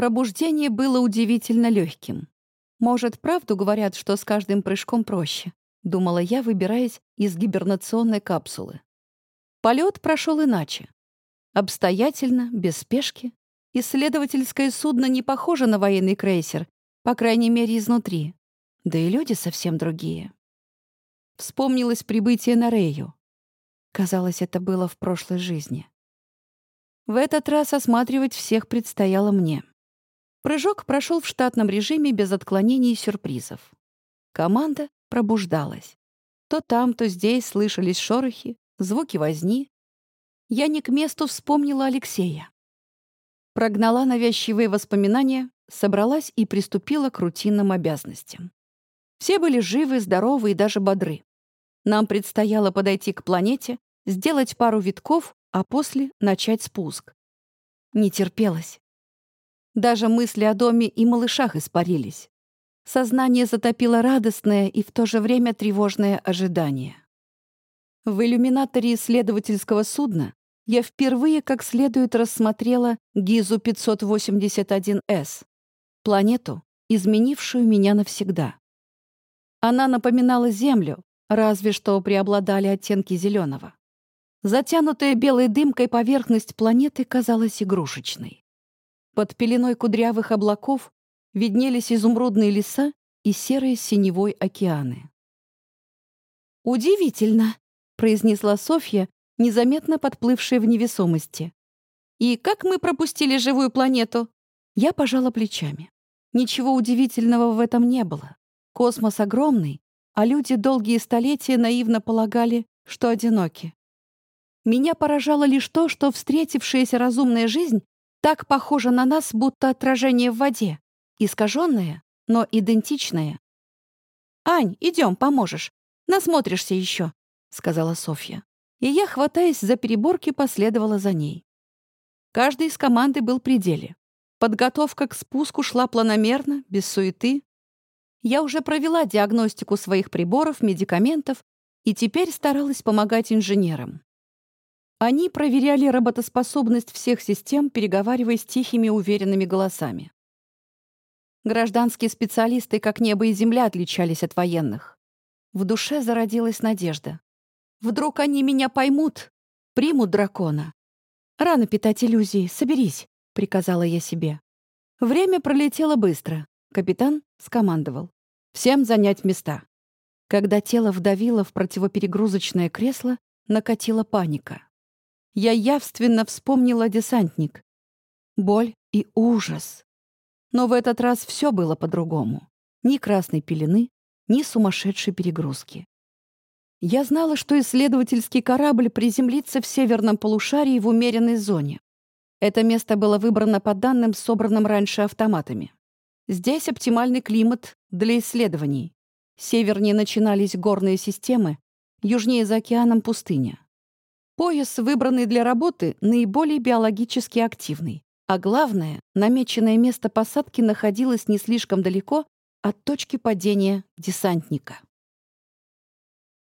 Пробуждение было удивительно легким. Может, правду говорят, что с каждым прыжком проще, думала я, выбираясь из гибернационной капсулы. Полет прошел иначе. Обстоятельно, без спешки. Исследовательское судно не похоже на военный крейсер, по крайней мере, изнутри. Да и люди совсем другие. Вспомнилось прибытие на Рею. Казалось, это было в прошлой жизни. В этот раз осматривать всех предстояло мне. Прыжок прошел в штатном режиме без отклонений и сюрпризов. Команда пробуждалась. То там, то здесь слышались шорохи, звуки возни. Я не к месту вспомнила Алексея. Прогнала навязчивые воспоминания, собралась и приступила к рутинным обязанностям. Все были живы, здоровы и даже бодры. Нам предстояло подойти к планете, сделать пару витков, а после начать спуск. Не терпелось. Даже мысли о доме и малышах испарились. Сознание затопило радостное и в то же время тревожное ожидание. В иллюминаторе исследовательского судна я впервые как следует рассмотрела Гизу 581С, планету, изменившую меня навсегда. Она напоминала Землю, разве что преобладали оттенки зеленого. Затянутая белой дымкой поверхность планеты казалась игрушечной. Под пеленой кудрявых облаков виднелись изумрудные леса и серые синевой океаны. «Удивительно», — произнесла Софья, незаметно подплывшая в невесомости. «И как мы пропустили живую планету?» Я пожала плечами. Ничего удивительного в этом не было. Космос огромный, а люди долгие столетия наивно полагали, что одиноки. Меня поражало лишь то, что встретившаяся разумная жизнь так похожа на нас, будто отражение в воде, искаженное, но идентичное. «Ань, идем, поможешь. Насмотришься еще», — сказала Софья. И я, хватаясь за переборки, последовала за ней. Каждый из команды был при деле. Подготовка к спуску шла планомерно, без суеты. Я уже провела диагностику своих приборов, медикаментов и теперь старалась помогать инженерам. Они проверяли работоспособность всех систем, переговариваясь тихими уверенными голосами. Гражданские специалисты, как небо и земля, отличались от военных. В душе зародилась надежда. Вдруг они меня поймут, примут дракона. Рано питать иллюзии, соберись, приказала я себе. Время пролетело быстро. Капитан скомандовал. Всем занять места. Когда тело вдавило в противоперегрузочное кресло, накатила паника я явственно вспомнила десантник. Боль и ужас. Но в этот раз все было по-другому. Ни красной пелены, ни сумасшедшей перегрузки. Я знала, что исследовательский корабль приземлится в северном полушарии в умеренной зоне. Это место было выбрано по данным, собранным раньше автоматами. Здесь оптимальный климат для исследований. Севернее начинались горные системы, южнее за океаном пустыня. Пояс, выбранный для работы, наиболее биологически активный. А главное, намеченное место посадки находилось не слишком далеко от точки падения десантника.